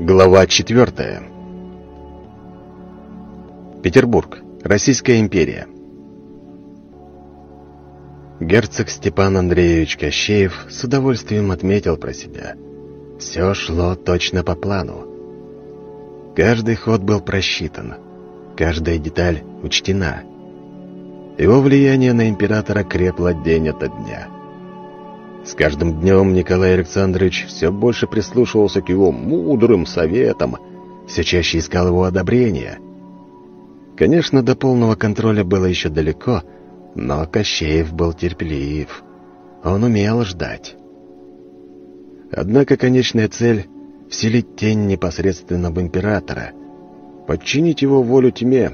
Глава 4. Петербург. Российская империя. Герцог Степан Андреевич Кощеев с удовольствием отметил про себя. Все шло точно по плану. Каждый ход был просчитан, каждая деталь учтена. Его влияние на императора крепло день ото дня. С каждым днем Николай Александрович все больше прислушивался к его мудрым советам, все чаще искал его одобрения. Конечно, до полного контроля было еще далеко, но Кощеев был терпелив. Он умел ждать. Однако конечная цель — вселить тень непосредственно в императора, подчинить его волю тьме,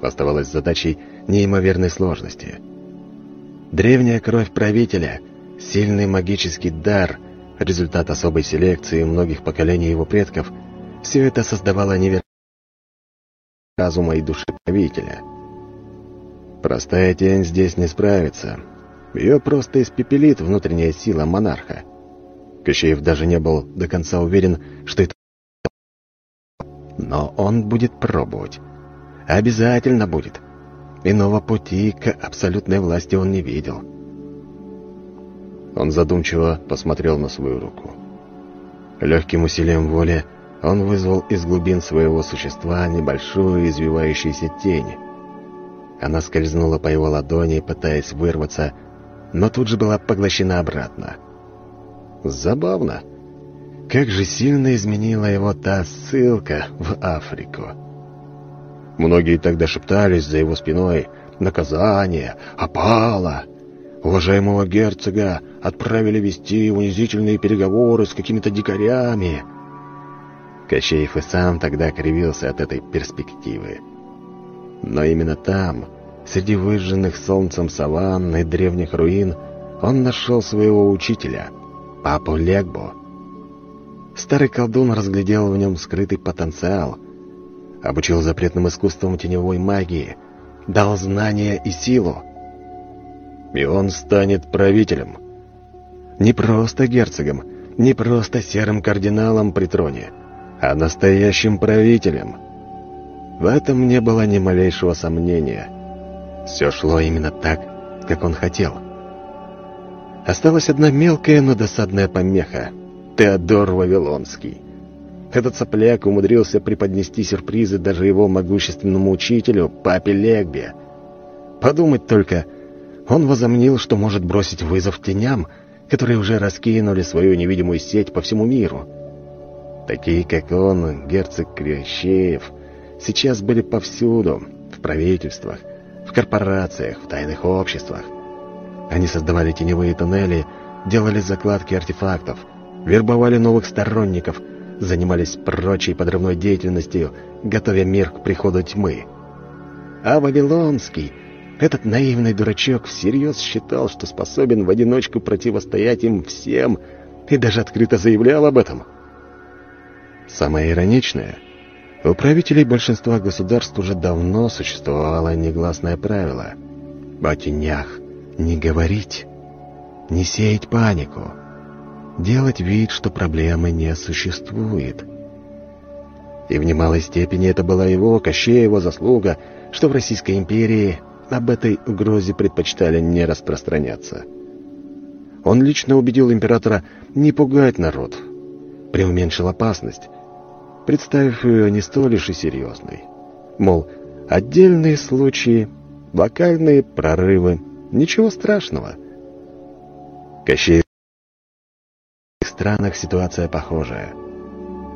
оставалась задачей неимоверной сложности. Древняя кровь правителя — Сильный магический дар, результат особой селекции многих поколений его предков, все это создавало невероятный разума и души правителя. Простая тень здесь не справится. Ее просто испепелит внутренняя сила монарха. Кощеев даже не был до конца уверен, что это... Но он будет пробовать. Обязательно будет. Иного пути к абсолютной власти он не видел. Он задумчиво посмотрел на свою руку. Легким усилием воли он вызвал из глубин своего существа небольшую извивающуюся тень. Она скользнула по его ладони, пытаясь вырваться, но тут же была поглощена обратно. Забавно. Как же сильно изменила его та ссылка в Африку. Многие тогда шептались за его спиной «Наказание! Опала!» Уважаемого герцога отправили вести унизительные переговоры с какими-то дикарями. Кощеев и сам тогда кривился от этой перспективы. Но именно там, среди выжженных солнцем саванн и древних руин, он нашел своего учителя, папу Легбо. Старый колдун разглядел в нем скрытый потенциал, обучил запретным искусствам теневой магии, дал знания и силу, и он станет правителем. Не просто герцогом, не просто серым кардиналом при троне, а настоящим правителем. В этом не было ни малейшего сомнения. Все шло именно так, как он хотел. Осталась одна мелкая, но досадная помеха — Теодор Вавилонский. Этот сопляк умудрился преподнести сюрпризы даже его могущественному учителю, папе Легбе. Подумать только — он возомнил, что может бросить вызов теням, которые уже раскинули свою невидимую сеть по всему миру. Такие, как он, герцог Крещеев, сейчас были повсюду, в правительствах, в корпорациях, в тайных обществах. Они создавали теневые туннели, делали закладки артефактов, вербовали новых сторонников, занимались прочей подрывной деятельностью, готовя мир к приходу тьмы. А Вавилонский этот наивный дурачок всерьез считал, что способен в одиночку противостоять им всем, и даже открыто заявлял об этом. Самое ироничное, у правителей большинства государств уже давно существовало негласное правило о тенях не говорить, не сеять панику, делать вид, что проблемы не существует. И в немалой степени это была его, Кощеева, заслуга, что в Российской империи об этой угрозе предпочитали не распространяться. Он лично убедил императора не пугать народ, преуменьшил опасность, представив ее не столь уж и серьезной. Мол, отдельные случаи, локальные прорывы, ничего страшного. Кощей в странах ситуация похожая.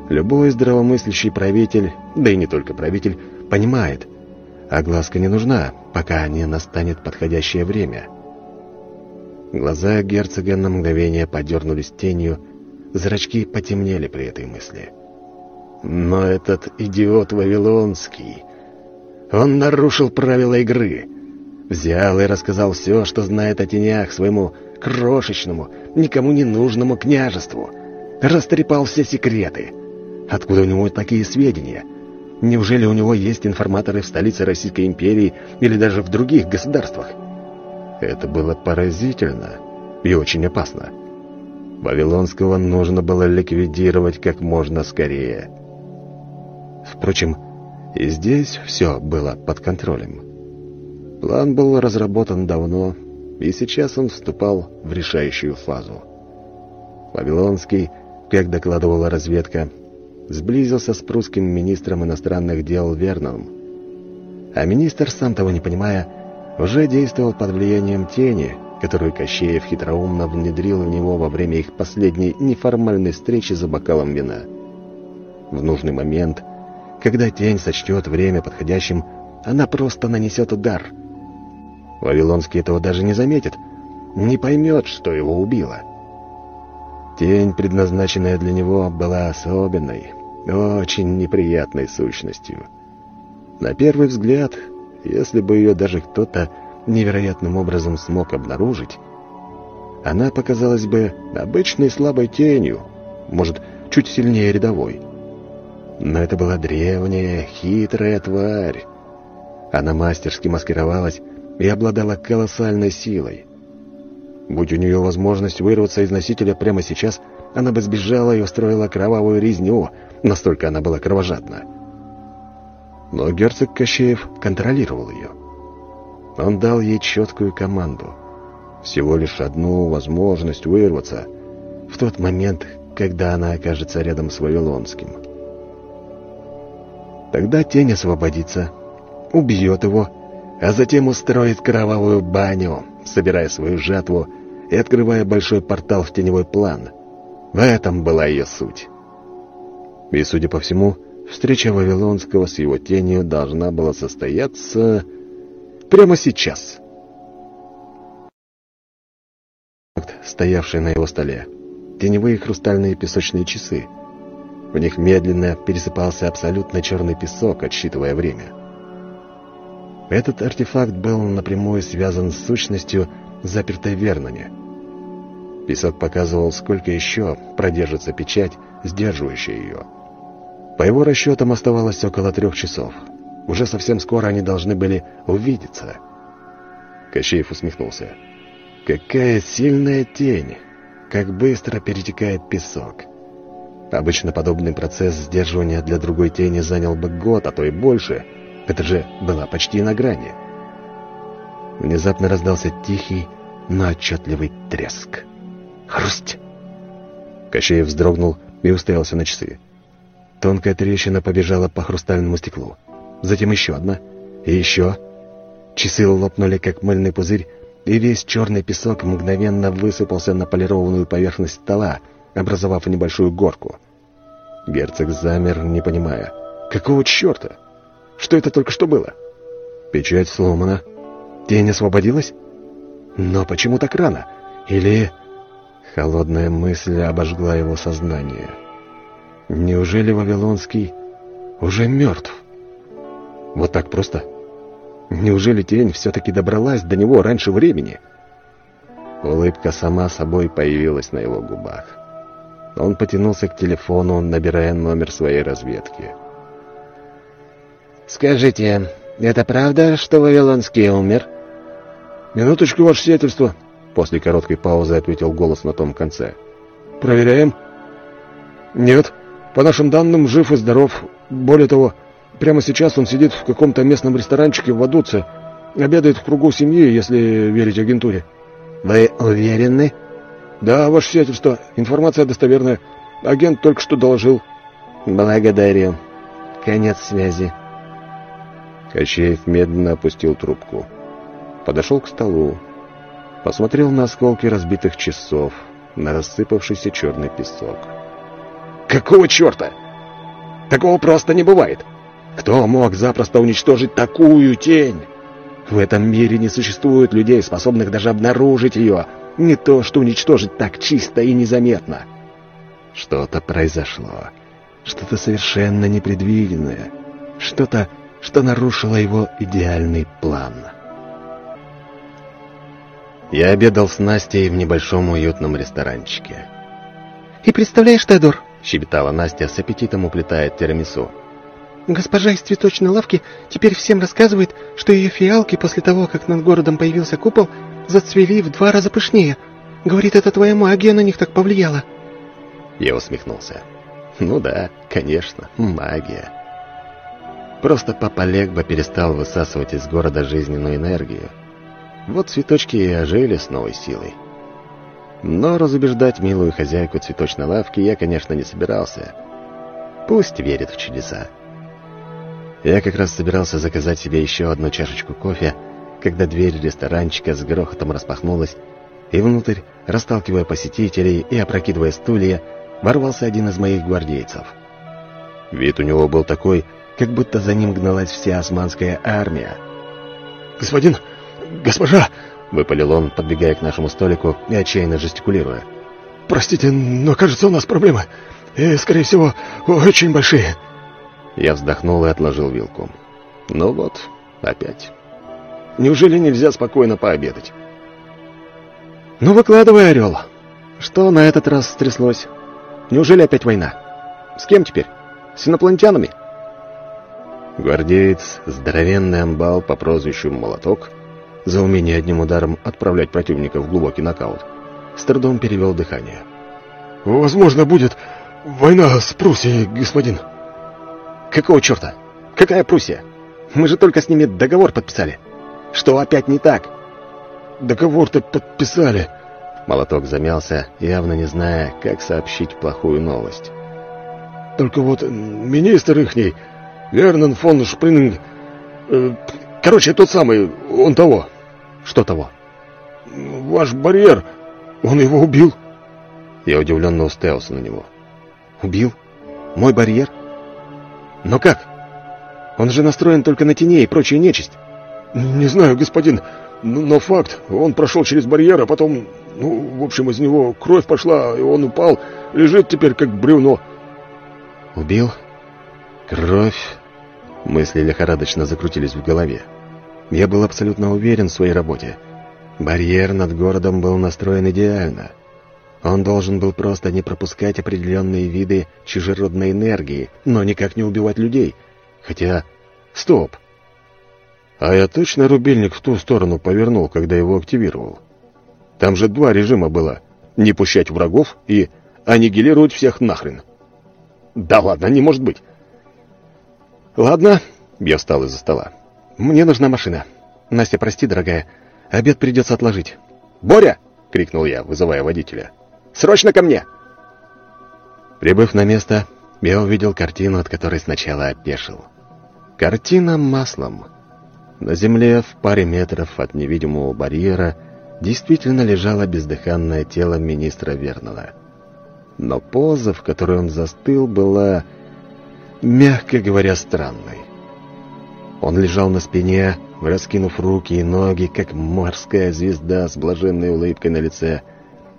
Любой здравомыслящий правитель, да и не только правитель, понимает – Огласка не нужна, пока не настанет подходящее время. Глаза герцога на мгновение подернулись тенью, зрачки потемнели при этой мысли. Но этот идиот Вавилонский... Он нарушил правила игры. Взял и рассказал все, что знает о тенях своему крошечному, никому не нужному княжеству. Растрепал все секреты. Откуда у него такие сведения? — Неужели у него есть информаторы в столице Российской империи или даже в других государствах? Это было поразительно и очень опасно. Вавилонского нужно было ликвидировать как можно скорее. Впрочем, и здесь все было под контролем. План был разработан давно, и сейчас он вступал в решающую фазу. Вавилонский, как докладывала разведка, сблизился с прусским министром иностранных дел Верновым. А министр, сам того не понимая, уже действовал под влиянием тени, которую Кощеев хитроумно внедрил в него во время их последней неформальной встречи за бокалом вина. В нужный момент, когда тень сочтет время подходящим, она просто нанесет удар. Вавилонский этого даже не заметит, не поймет, что его убило. Тень, предназначенная для него, была особенной, очень неприятной сущностью. На первый взгляд, если бы ее даже кто-то невероятным образом смог обнаружить, она показалась бы обычной слабой тенью, может, чуть сильнее рядовой. Но это была древняя, хитрая тварь. Она мастерски маскировалась и обладала колоссальной силой. Будь у нее возможность вырваться из носителя прямо сейчас, она бы сбежала и устроила кровавую резню, настолько она была кровожадна. Но герцог Кощеев контролировал ее. Он дал ей четкую команду. Всего лишь одну возможность вырваться в тот момент, когда она окажется рядом с Вавилонским. Тогда тень освободится, убьет его, а затем устроит кровавую баню, собирая свою жатву и открывая большой портал в теневой план. В этом была ее суть. И, судя по всему, встреча Вавилонского с его тенью должна была состояться Прямо сейчас. Стоявшие на его столе. Теневые хрустальные песочные часы. В них медленно пересыпался абсолютно черный песок, отсчитывая время. Этот артефакт был напрямую связан с сущностью, запертой в Верноне. Песок показывал, сколько еще продержится печать, сдерживающая ее. По его расчетам оставалось около трех часов. Уже совсем скоро они должны были увидеться. Кощеев усмехнулся. «Какая сильная тень! Как быстро перетекает песок!» Обычно подобный процесс сдерживания для другой тени занял бы год, а то и больше. Это же была почти на грани. Внезапно раздался тихий, но отчетливый треск. «Хрусть!» Кощеев вздрогнул и уставился на часы. Тонкая трещина побежала по хрустальному стеклу затем еще одна, и еще. Часы лопнули, как мыльный пузырь, и весь черный песок мгновенно высыпался на полированную поверхность стола, образовав небольшую горку. Герцог замер, не понимая. «Какого черта? Что это только что было?» «Печать сломана. Тень освободилась? Но почему так рано? Или...» Холодная мысль обожгла его сознание. «Неужели Вавилонский уже мертв?» Вот так просто? Неужели тень все-таки добралась до него раньше времени? Улыбка сама собой появилась на его губах. Он потянулся к телефону, набирая номер своей разведки. «Скажите, это правда, что Вавилонский умер?» «Минуточку, ваше сиятельство», — после короткой паузы ответил голос на том конце. «Проверяем?» «Нет, по нашим данным, жив и здоров. Более того, Прямо сейчас он сидит в каком-то местном ресторанчике в Вадуце, обедает в кругу семьи, если верить агентуре. Вы уверены? Да, ваше сиятельство, информация достоверная. Агент только что доложил. Благодарю. Конец связи. Кощеев медленно опустил трубку. Подошел к столу. Посмотрел на осколки разбитых часов, на рассыпавшийся черный песок. «Какого черта? Такого просто не бывает!» Кто мог запросто уничтожить такую тень? В этом мире не существует людей, способных даже обнаружить ее. Не то, что уничтожить так чисто и незаметно. Что-то произошло. Что-то совершенно непредвиденное. Что-то, что нарушило его идеальный план. Я обедал с Настей в небольшом уютном ресторанчике. «И представляешь, Тедор?» — щебетала Настя с аппетитом уплетает тирамису. Госпожа из цветочной лавки теперь всем рассказывает, что ее фиалки после того, как над городом появился купол, зацвели в два раза пышнее. Говорит, это твоя магия на них так повлияла. Я усмехнулся. Ну да, конечно, магия. Просто папа Легба перестал высасывать из города жизненную энергию. Вот цветочки и ожили с новой силой. Но разубеждать милую хозяйку цветочной лавки я, конечно, не собирался. Пусть верит в чудеса. Я как раз собирался заказать себе еще одну чашечку кофе, когда дверь ресторанчика с грохотом распахнулась, и внутрь, расталкивая посетителей и опрокидывая стулья, ворвался один из моих гвардейцев. Вид у него был такой, как будто за ним гналась вся османская армия. «Господин! Госпожа!» — выпалил он, подбегая к нашему столику и отчаянно жестикулируя. «Простите, но кажется, у нас проблемы. И, скорее всего, очень большие». Я вздохнул и отложил вилку. «Ну вот, опять. Неужели нельзя спокойно пообедать?» «Ну, выкладывай, Орел. Что на этот раз стряслось? Неужели опять война? С кем теперь? С инопланетянами?» Гвардеец, здоровенный амбал по прозвищу Молоток, за умение одним ударом отправлять противника в глубокий нокаут, с трудом перевел дыхание. «Возможно, будет война с Пруссией, господин». «Какого черта? Какая Пруссия? Мы же только с ними договор подписали. Что опять не так?» Договор-то подписали. Молоток замялся, явно не зная, как сообщить плохую новость. Только вот министр ихний, Вернон фон Шпринг... Э, короче, тот самый, он того. Что того? Ваш барьер, он его убил. Я удивленно уставился на него. Убил? Мой барьер? Но как? Он же настроен только на теней и прочую нечисть. Не знаю, господин, но факт, он прошел через барьер, а потом, ну, в общем, из него кровь пошла, и он упал, лежит теперь как бревно. Убил? Кровь? Мысли лихорадочно закрутились в голове. Я был абсолютно уверен в своей работе. Барьер над городом был настроен идеально. Он должен был просто не пропускать определенные виды чужеродной энергии, но никак не убивать людей. Хотя... Стоп! А я точно рубильник в ту сторону повернул, когда его активировал. Там же два режима было. Не пущать врагов и аннигилировать всех нахрен. Да ладно, не может быть. Ладно, я встал из-за стола. Мне нужна машина. Настя, прости, дорогая, обед придется отложить. «Боря!» — крикнул я, вызывая водителя. «Срочно ко мне!» Прибыв на место, я увидел картину, от которой сначала опешил. Картина маслом — на земле, в паре метров от невидимого барьера, действительно лежало бездыханное тело министра Вернона. Но поза, в которой он застыл, была, мягко говоря, странной. Он лежал на спине, раскинув руки и ноги, как морская звезда с блаженной улыбкой на лице.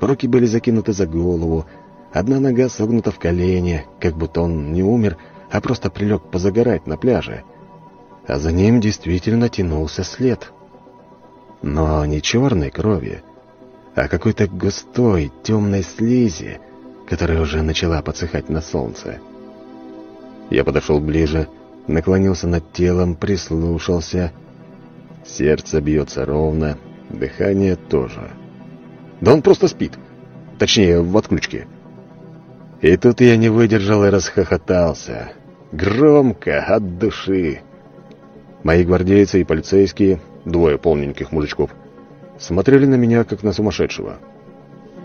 Руки были закинуты за голову, одна нога согнута в колени, как будто он не умер, а просто прилег позагорать на пляже — а за ним действительно тянулся след. Но не черной крови, а какой-то густой темной слизи, которая уже начала подсыхать на солнце. Я подошел ближе, наклонился над телом, прислушался. Сердце бьется ровно, дыхание тоже. Да он просто спит. Точнее, в отключке. И тут я не выдержал и расхохотался. Громко, от души. Мои гвардейцы и полицейские, двое полненьких мужичков, смотрели на меня, как на сумасшедшего.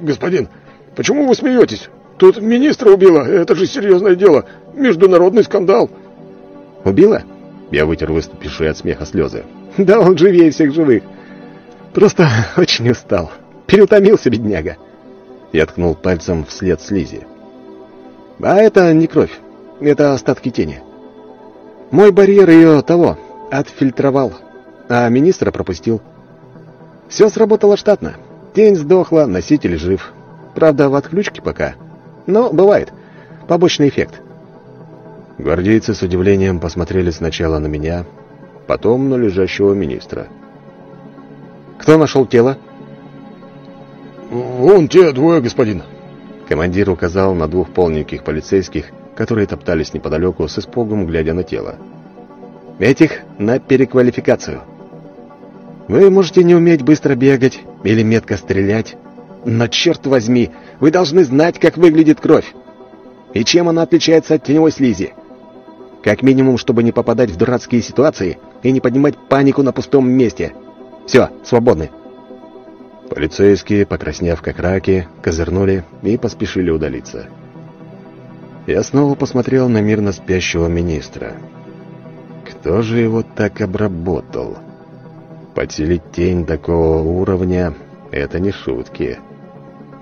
«Господин, почему вы смеетесь? Тут министра убила, это же серьезное дело, международный скандал». «Убила?» Я вытер выступившие от смеха слезы. «Да он живее всех живых. Просто очень устал. Переутомился, бедняга». Я ткнул пальцем вслед слизи. «А это не кровь. Это остатки тени. Мой барьер ее того, отфильтровал, а министра пропустил. Все сработало штатно. Тень сдохла, носитель жив. Правда, в отключке пока. Но бывает. Побочный эффект. Гвардейцы с удивлением посмотрели сначала на меня, потом на лежащего министра. «Кто нашел тело?» «Вон те двое, господин». Командир указал на двух полненьких полицейских, которые топтались неподалеку с испугом, глядя на тело. Этих на переквалификацию. Вы можете не уметь быстро бегать или метко стрелять, Но черт возьми, вы должны знать, как выглядит кровь. И чем она отличается от теневой слизи. Как минимум, чтобы не попадать в дурацкие ситуации и не поднимать панику на пустом месте. Все, свободны. Полицейские, покраснев как раки, козырнули и поспешили удалиться. Я снова посмотрел на мирно спящего министра. Кто же его так обработал? Подселить тень такого уровня — это не шутки.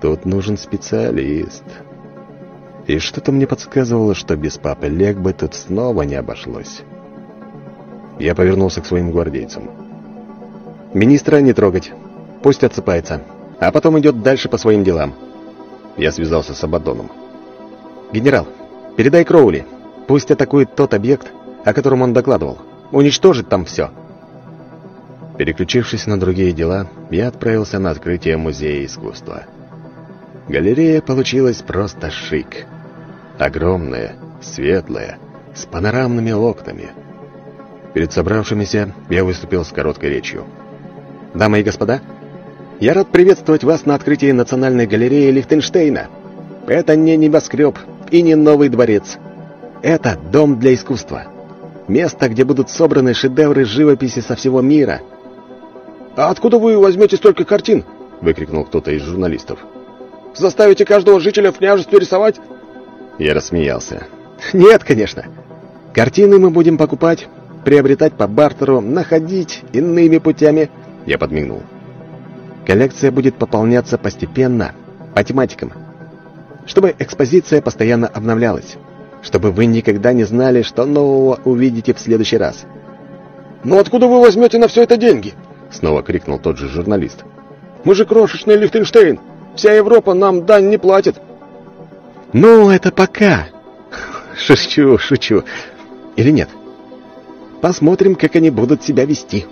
Тут нужен специалист. И что-то мне подсказывало, что без папы Легбы тут снова не обошлось. Я повернулся к своим гвардейцам. «Министра не трогать. Пусть отсыпается. А потом идет дальше по своим делам». Я связался с Абадоном. «Генерал, передай Кроули. Пусть атакует тот объект, о котором он докладывал. Уничтожит там все». Переключившись на другие дела, я отправился на открытие Музея искусства. Галерея получилась просто шик. Огромная, светлая, с панорамными окнами. Перед собравшимися я выступил с короткой речью. «Дамы и господа, я рад приветствовать вас на открытии Национальной галереи Лихтенштейна. Это не небоскреб и не новый дворец. Это дом для искусства. Место, где будут собраны шедевры живописи со всего мира». «А откуда вы возьмете столько картин?» — выкрикнул кто-то из журналистов. «Заставите каждого жителя в княжестве рисовать?» Я рассмеялся. «Нет, конечно. Картины мы будем покупать, приобретать по бартеру, находить иными путями». Я подмигнул. Коллекция будет пополняться постепенно, по тематикам. Чтобы экспозиция постоянно обновлялась. Чтобы вы никогда не знали, что нового увидите в следующий раз. «Но откуда вы возьмете на все это деньги?» Снова крикнул тот же журналист. «Мы же крошечный Лихтенштейн. Вся Европа нам дань не платит». «Ну, это пока». Шучу, шучу. Или нет? Посмотрим, как они будут себя вести.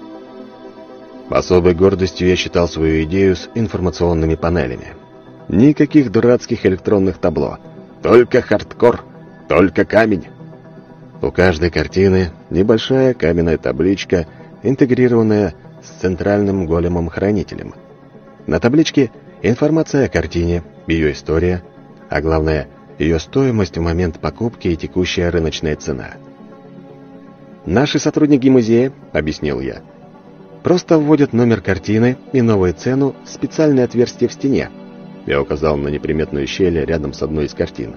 Особой гордостью я считал свою идею с информационными панелями. Никаких дурацких электронных табло. Только хардкор, только камень. У каждой картины небольшая каменная табличка, интегрированная с центральным големом-хранителем. На табличке информация о картине, ее история, а главное, ее стоимость в момент покупки и текущая рыночная цена. «Наши сотрудники музея», — объяснил я, — Просто вводят номер картины и новую цену в специальное отверстие в стене. Я указал на неприметную щель рядом с одной из картин.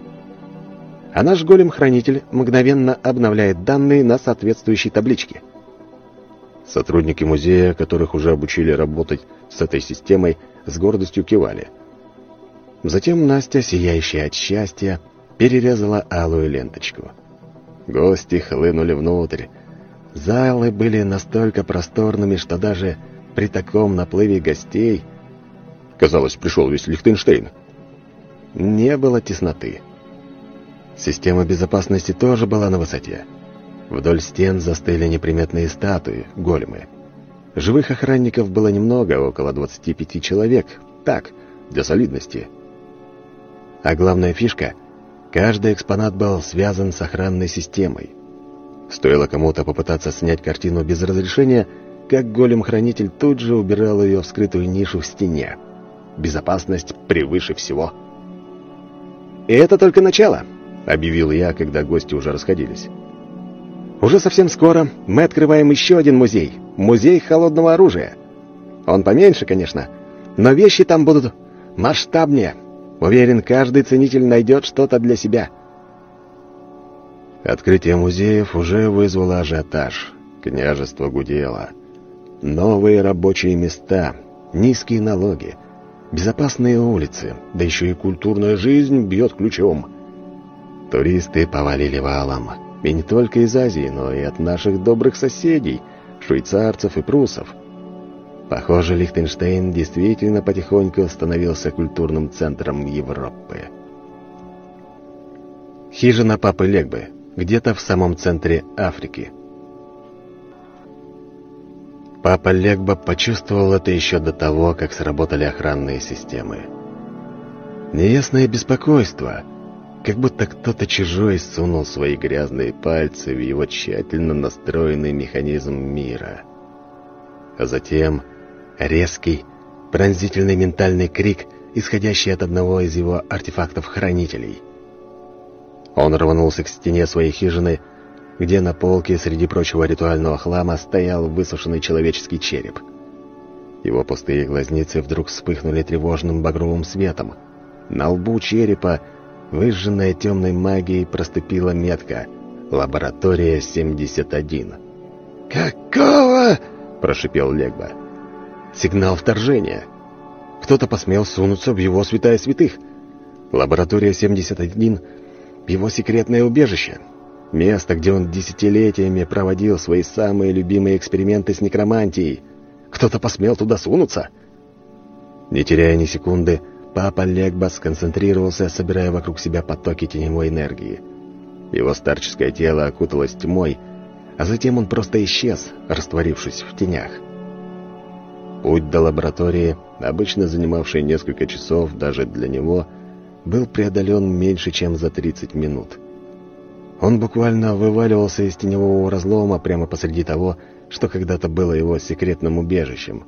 А наш голем-хранитель мгновенно обновляет данные на соответствующей табличке. Сотрудники музея, которых уже обучили работать с этой системой, с гордостью кивали. Затем Настя, сияющая от счастья, перерезала алую ленточку. Гости хлынули внутрь, Залы были настолько просторными, что даже при таком наплыве гостей... Казалось, пришел весь Лихтенштейн. Не было тесноты. Система безопасности тоже была на высоте. Вдоль стен застыли неприметные статуи, големы. Живых охранников было немного, около 25 человек. Так, для солидности. А главная фишка — каждый экспонат был связан с охранной системой. Стоило кому-то попытаться снять картину без разрешения, как голем-хранитель тут же убирал ее в скрытую нишу в стене. Безопасность превыше всего. «И это только начало», — объявил я, когда гости уже расходились. «Уже совсем скоро мы открываем еще один музей. Музей холодного оружия. Он поменьше, конечно, но вещи там будут масштабнее. Уверен, каждый ценитель найдет что-то для себя». Открытие музеев уже вызвало ажиотаж. Княжество гудело. Новые рабочие места, низкие налоги, безопасные улицы, да еще и культурная жизнь бьет ключом. Туристы повалили валом. И не только из Азии, но и от наших добрых соседей, швейцарцев и прусов. Похоже, Лихтенштейн действительно потихоньку становился культурным центром Европы. Хижина папы Легбы где-то в самом центре Африки. Папа Легба почувствовал это еще до того, как сработали охранные системы. Неясное беспокойство, как будто кто-то чужой сунул свои грязные пальцы в его тщательно настроенный механизм мира. А затем резкий, пронзительный ментальный крик исходящий от одного из его артефактов-хранителей. Он рванулся к стене своей хижины, где на полке среди прочего ритуального хлама стоял высушенный человеческий череп. Его пустые глазницы вдруг вспыхнули тревожным багровым светом. На лбу черепа, выжженная темной магией, проступила метка «Лаборатория 71». «Какого?» — прошипел Легба. «Сигнал вторжения. Кто-то посмел сунуться в его святая святых. Лаборатория 71 — его секретное убежище. Место, где он десятилетиями проводил свои самые любимые эксперименты с некромантией. Кто-то посмел туда сунуться?» Не теряя ни секунды, папа Легба сконцентрировался, собирая вокруг себя потоки теневой энергии. Его старческое тело окуталось тьмой — а затем он просто исчез, растворившись в тенях. Путь до лаборатории, обычно занимавший несколько часов даже для него, был преодолен меньше, чем за 30 минут. Он буквально вываливался из теневого разлома прямо посреди того, что когда-то было его секретным убежищем.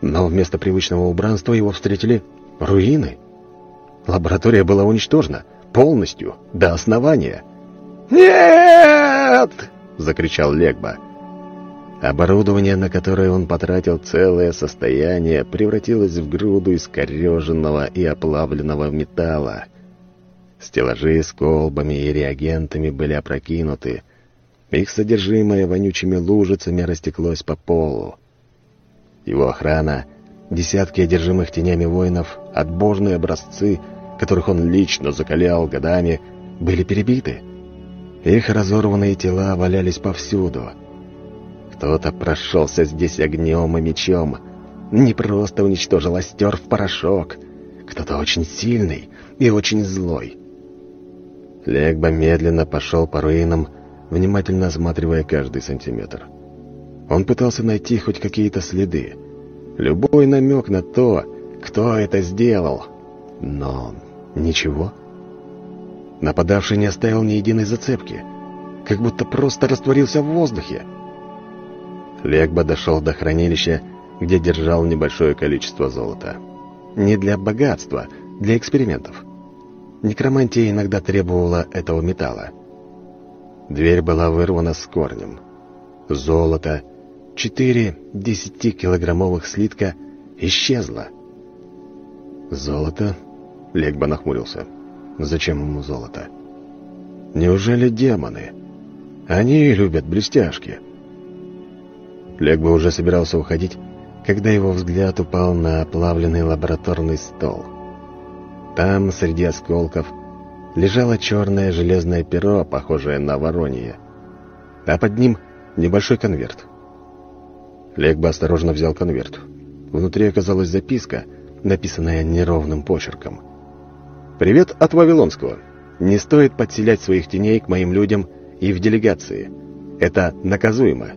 Но вместо привычного убранства его встретили руины. Лаборатория была уничтожена полностью, до основания — «Нет!» — закричал Легба. Оборудование, на которое он потратил целое состояние, превратилось в груду искореженного и оплавленного металла. Стеллажи с колбами и реагентами были опрокинуты. Их содержимое вонючими лужицами растеклось по полу. Его охрана, десятки одержимых тенями воинов, отбожные образцы, которых он лично закалял годами, были перебиты — их разорванные тела валялись повсюду. Кто-то прошелся здесь огнем и мечом. Не просто уничтожил, а в порошок. Кто-то очень сильный и очень злой. Легба медленно пошел по руинам, внимательно осматривая каждый сантиметр. Он пытался найти хоть какие-то следы. Любой намек на то, кто это сделал. Но ничего. Нападавший не оставил ни единой зацепки, как будто просто растворился в воздухе. Легба дошел до хранилища, где держал небольшое количество золота. Не для богатства, для экспериментов. Некромантия иногда требовала этого металла. Дверь была вырвана с корнем. Золото, четыре десятикилограммовых слитка, исчезло. «Золото?» — Легба нахмурился. Зачем ему золото? Неужели демоны? Они любят блестяшки. Лег бы уже собирался уходить, когда его взгляд упал на оплавленный лабораторный стол. Там, среди осколков, лежало черное железное перо, похожее на воронье, а под ним небольшой конверт. Легба осторожно взял конверт. Внутри оказалась записка, написанная неровным почерком. «Привет от Вавилонского. Не стоит подселять своих теней к моим людям и в делегации. Это наказуемо».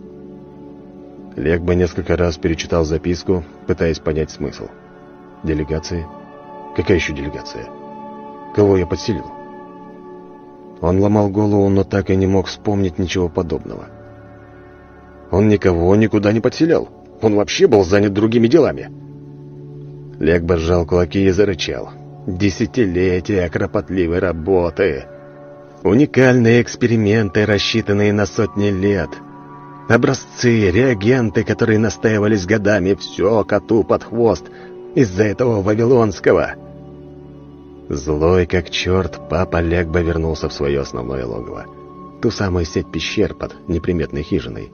Легба несколько раз перечитал записку, пытаясь понять смысл. «Делегации? Какая еще делегация? Кого я подселил?» Он ломал голову, но так и не мог вспомнить ничего подобного. Он никого никуда не подселял. Он вообще был занят другими делами. Легба сжал кулаки и зарычал. Десятилетия кропотливой работы. Уникальные эксперименты, рассчитанные на сотни лет. Образцы, реагенты, которые настаивались годами, все коту под хвост из-за этого Вавилонского. Злой как черт, папа Легба вернулся в свое основное логово. Ту самую сеть пещер под неприметной хижиной.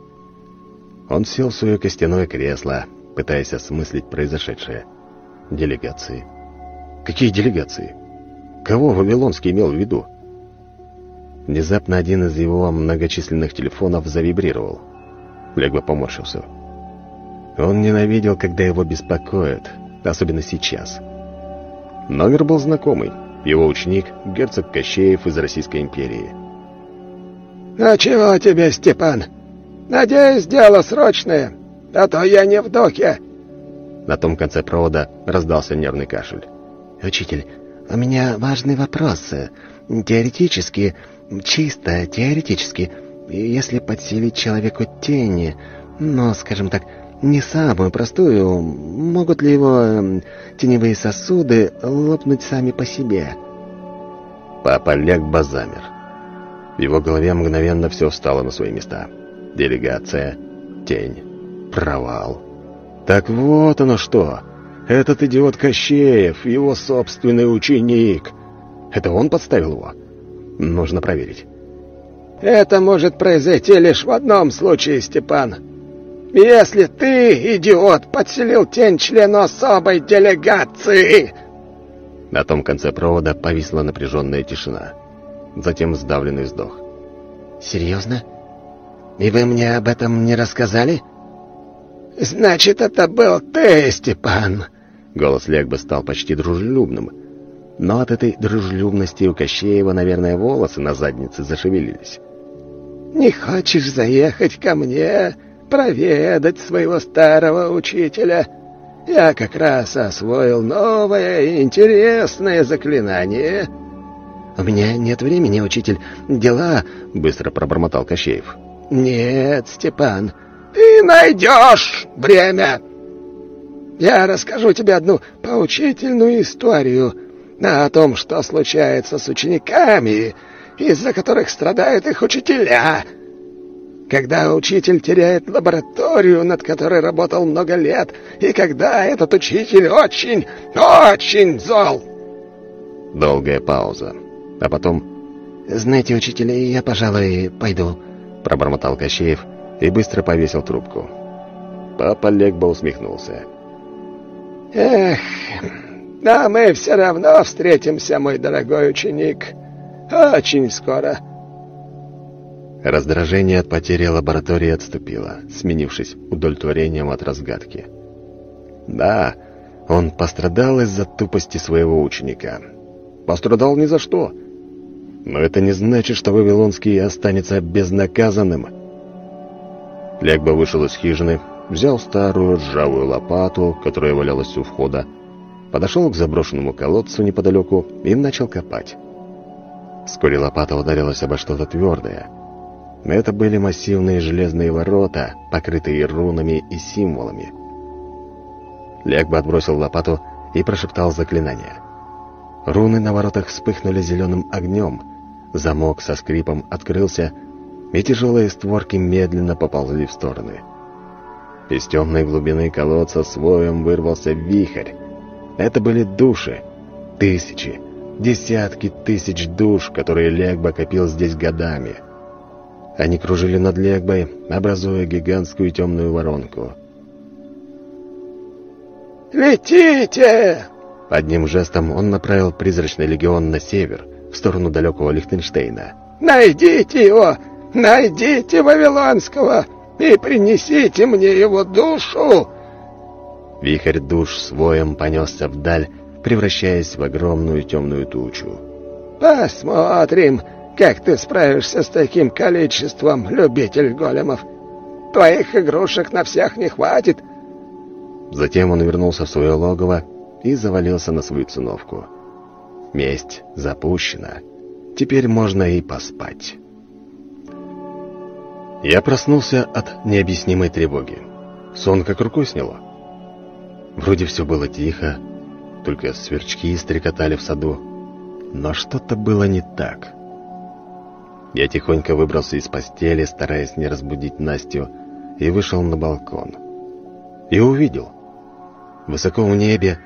Он сел в свое костяное кресло, пытаясь осмыслить произошедшее. Делегации Какие делегации? Кого Вавилонский имел в виду? Внезапно один из его многочисленных телефонов завибрировал. Лего поморщился. Он ненавидел, когда его беспокоят, особенно сейчас. Номер был знакомый. Его ученик — герцог Кощеев из Российской империи. «А чего тебе, Степан? Надеюсь, дело срочное, а то я не в духе». На том конце провода раздался нервный кашель. «Учитель, у меня важный вопрос. Теоретически, чисто теоретически, если подселить человеку тени, но, скажем так, не самую простую. Могут ли его э, теневые сосуды лопнуть сами по себе?» Папа Легба замер. В его голове мгновенно все встало на свои места. Делегация, тень, провал. Так вот оно что! Этот идиот Кощеев, его собственный ученик. Это он подставил его? Нужно проверить. «Это может произойти лишь в одном случае, Степан. Если ты, идиот, подселил тень члену особой делегации!» На том конце провода повисла напряженная тишина. Затем сдавленный вздох. «Серьезно? И вы мне об этом не рассказали?» «Значит, это был ты, Степан!» Голос Легба стал почти дружелюбным. Но от этой дружелюбности у Кощеева, наверное, волосы на заднице зашевелились. «Не хочешь заехать ко мне, проведать своего старого учителя?» Я как раз освоил новое интересное заклинание». «У меня нет времени, учитель. Дела...» — быстро пробормотал Кощеев. «Нет, Степан, ты найдешь время. Я расскажу тебе одну поучительную историю о том, что случается с учениками, из-за которых страдают их учителя». Когда учитель теряет лабораторию, над которой работал много лет, и когда этот учитель очень, очень зол. Долгая пауза. А потом... «Знаете, учитель, я, пожалуй, пойду», — пробормотал Кощеев и быстро повесил трубку. Папа Легба усмехнулся. «Эх, а мы все равно встретимся, мой дорогой ученик. Очень скоро». Раздражение от потери лаборатории отступило, сменившись удовлетворением от разгадки. Да, он пострадал из-за тупости своего ученика. Пострадал ни за что. Но это не значит, что Вавилонский останется безнаказанным. Легба вышел из хижины, взял старую ржавую лопату, которая валялась у входа, подошел к заброшенному колодцу неподалеку и начал копать. Вскоре лопата ударилась обо что-то твердое — это были массивные железные ворота, покрытые рунами и символами. Легба отбросил лопату и прошептал заклинание. Руны на воротах вспыхнули зеленым огнем, замок со скрипом открылся, и тяжелые створки медленно поползли в стороны. Из темной глубины колодца своем вырвался вихрь. Это были души, тысячи, десятки тысяч душ, которые Легба копил здесь годами — они кружили над Легбой, образуя гигантскую темную воронку. «Летите!» Одним жестом он направил призрачный легион на север, в сторону далекого Лихтенштейна. «Найдите его! Найдите Вавилонского! И принесите мне его душу!» Вихрь душ своем понесся вдаль, превращаясь в огромную темную тучу. «Посмотрим, как ты справишься с таким количеством, любитель големов? Твоих игрушек на всех не хватит. Затем он вернулся в свое логово и завалился на свою циновку. Месть запущена. Теперь можно и поспать. Я проснулся от необъяснимой тревоги. Сон как рукой сняло. Вроде все было тихо, только сверчки стрекотали в саду. Но что-то было не так. Я тихонько выбрался из постели, стараясь не разбудить Настю, и вышел на балкон. И увидел. Высоко в небе,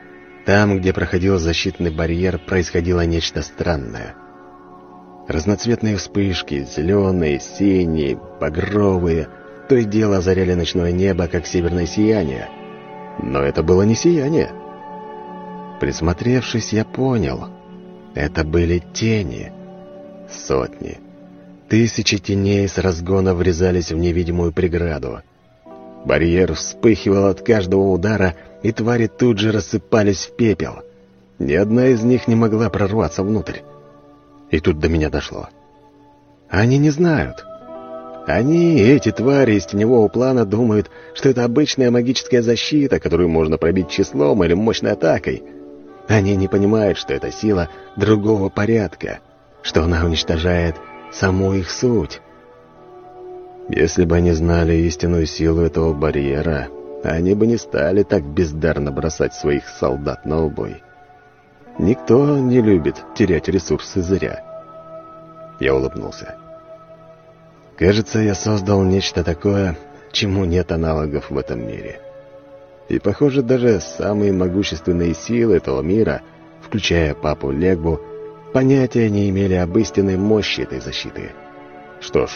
там, где проходил защитный барьер, происходило нечто странное. Разноцветные вспышки, зеленые, синие, багровые, то и дело озаряли ночное небо, как северное сияние. Но это было не сияние. Присмотревшись, я понял. Это были тени. Сотни, Тысячи теней с разгона врезались в невидимую преграду. Барьер вспыхивал от каждого удара, и твари тут же рассыпались в пепел. Ни одна из них не могла прорваться внутрь. И тут до меня дошло. Они не знают. Они, эти твари из теневого плана, думают, что это обычная магическая защита, которую можно пробить числом или мощной атакой. Они не понимают, что это сила другого порядка, что она уничтожает саму их суть. Если бы они знали истинную силу этого барьера, они бы не стали так бездарно бросать своих солдат на убой. Никто не любит терять ресурсы зря. Я улыбнулся. Кажется, я создал нечто такое, чему нет аналогов в этом мире. И, похоже, даже самые могущественные силы этого мира, включая папу Легбу, понятия не имели об истинной мощи этой защиты. Что ж,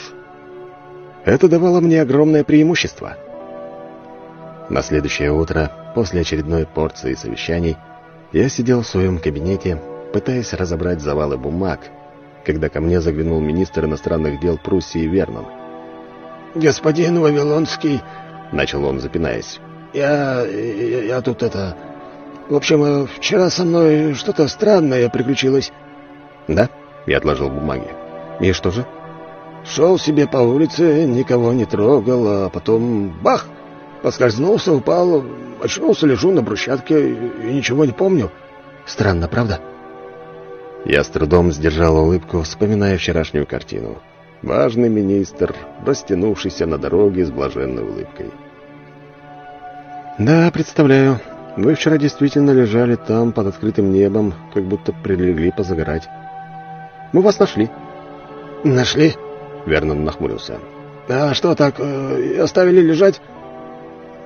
это давало мне огромное преимущество. На следующее утро, после очередной порции совещаний, я сидел в своем кабинете, пытаясь разобрать завалы бумаг, когда ко мне заглянул министр иностранных дел Пруссии Вернон. «Господин Вавилонский...» — начал он, запинаясь. «Я... я, я тут это... В общем, вчера со мной что-то странное приключилось». «Да?» — я отложил бумаги. «И что же?» «Шел себе по улице, никого не трогал, а потом бах! Поскользнулся, упал, очнулся, лежу на брусчатке и ничего не помню. Странно, правда?» Я с трудом сдержал улыбку, вспоминая вчерашнюю картину. Важный министр, растянувшийся на дороге с блаженной улыбкой. «Да, представляю. Вы вчера действительно лежали там, под открытым небом, как будто прилегли позагорать. Мы вас нашли». «Нашли?» — Вернон нахмурился. «А что так, э, оставили лежать?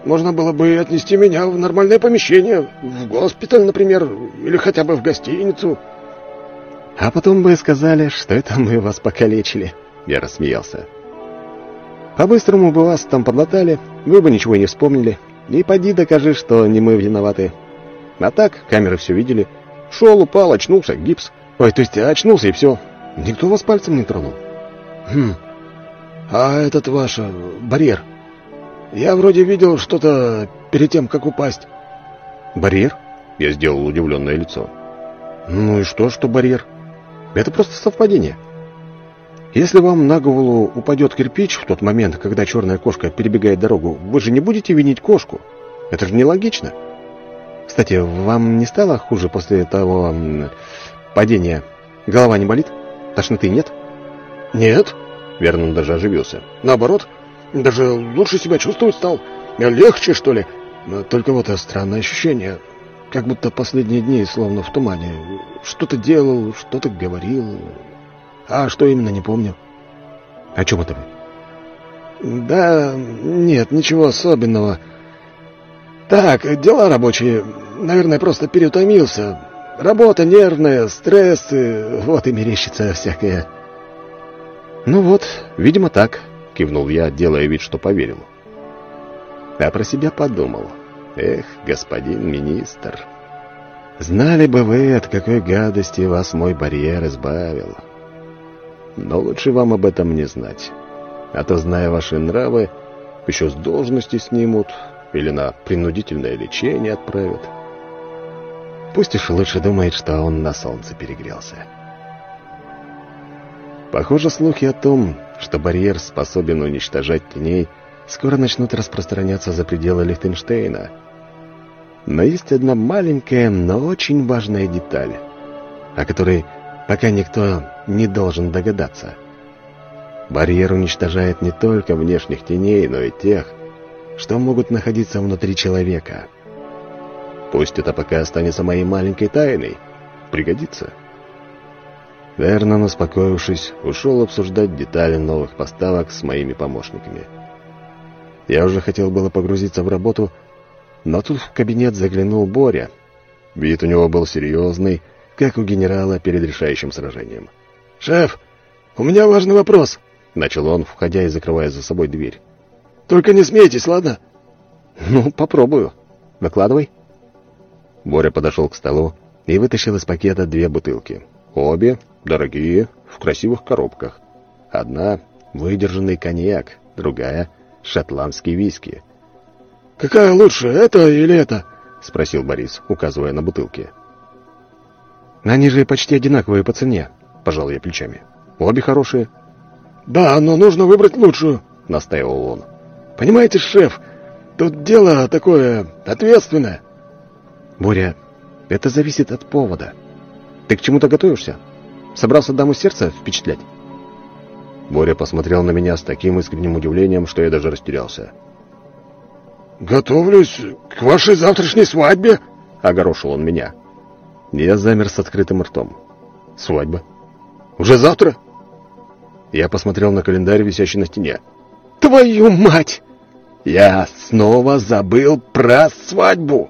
Можно было бы отнести меня в нормальное помещение, в госпиталь, например, или хотя бы в гостиницу». «А потом бы сказали, что это мы вас покалечили», — я рассмеялся. «По-быстрому бы вас там подлатали, вы бы ничего не вспомнили, и поди докажи, что не мы виноваты. А так, камеры все видели. Шел, упал, очнулся, гипс. Ой, то есть очнулся и все. Никто вас пальцем не тронул. Хм. А этот ваш э, барьер? Я вроде видел что-то перед тем, как упасть. Барьер? Я сделал удивленное лицо. Ну и что, что барьер? Это просто совпадение. Если вам на голову упадет кирпич в тот момент, когда черная кошка перебегает дорогу, вы же не будете винить кошку. Это же нелогично. Кстати, вам не стало хуже после того падения? Голова не болит? Тошноты нет? Нет. Вернон даже оживился. Наоборот, даже лучше себя чувствовать стал. Легче, что ли. Только вот странное ощущение. Как будто последние дни словно в тумане. Что-то делал, что-то говорил. А что именно, не помню. О чем это вы? Да, нет, ничего особенного. Так, дела рабочие. Наверное, просто переутомился. Работа нервная, стрессы, вот и мерещится всякое. Ну вот, видимо так, кивнул я, делая вид, что поверил. А про себя подумал. Эх, господин министр, знали бы вы, от какой гадости вас мой барьер избавил. Но лучше вам об этом не знать. А то, зная ваши нравы, еще с должности снимут или на принудительное лечение отправят. Пусть уж лучше думает, что он на солнце перегрелся. Похоже, слухи о том, что барьер способен уничтожать теней, скоро начнут распространяться за пределы Лихтенштейна. Но есть одна маленькая, но очень важная деталь, о которой пока никто не должен догадаться. Барьер уничтожает не только внешних теней, но и тех, что могут находиться внутри человека. Пусть это пока останется моей маленькой тайной. Пригодится. Вернон, успокоившись, ушел обсуждать детали новых поставок с моими помощниками. Я уже хотел было погрузиться в работу, но тут в кабинет заглянул Боря. Вид у него был серьезный, как у генерала перед решающим сражением. «Шеф, у меня важный вопрос», — начал он, входя и закрывая за собой дверь. «Только не смейтесь, ладно?» «Ну, попробую. Выкладывай». Боря подошел к столу и вытащил из пакета две бутылки. Обе дорогие, в красивых коробках. Одна — выдержанный коньяк, другая — шотландский виски. «Какая лучше, это или это?» — спросил Борис, указывая на бутылки. Они же почти одинаковые по цене, пожал я плечами. Обе хорошие. Да, но нужно выбрать лучшую, настаивал он. Понимаете, шеф, тут дело такое ответственное. Боря, это зависит от повода. Ты к чему-то готовишься? Собрался даму сердца впечатлять? Боря посмотрел на меня с таким искренним удивлением, что я даже растерялся. готовлюсь к вашей завтрашней свадьбе», — огорошил он меня. Я замер с открытым ртом. «Свадьба? Уже завтра?» Я посмотрел на календарь, висящий на стене. «Твою мать! Я снова забыл про свадьбу!»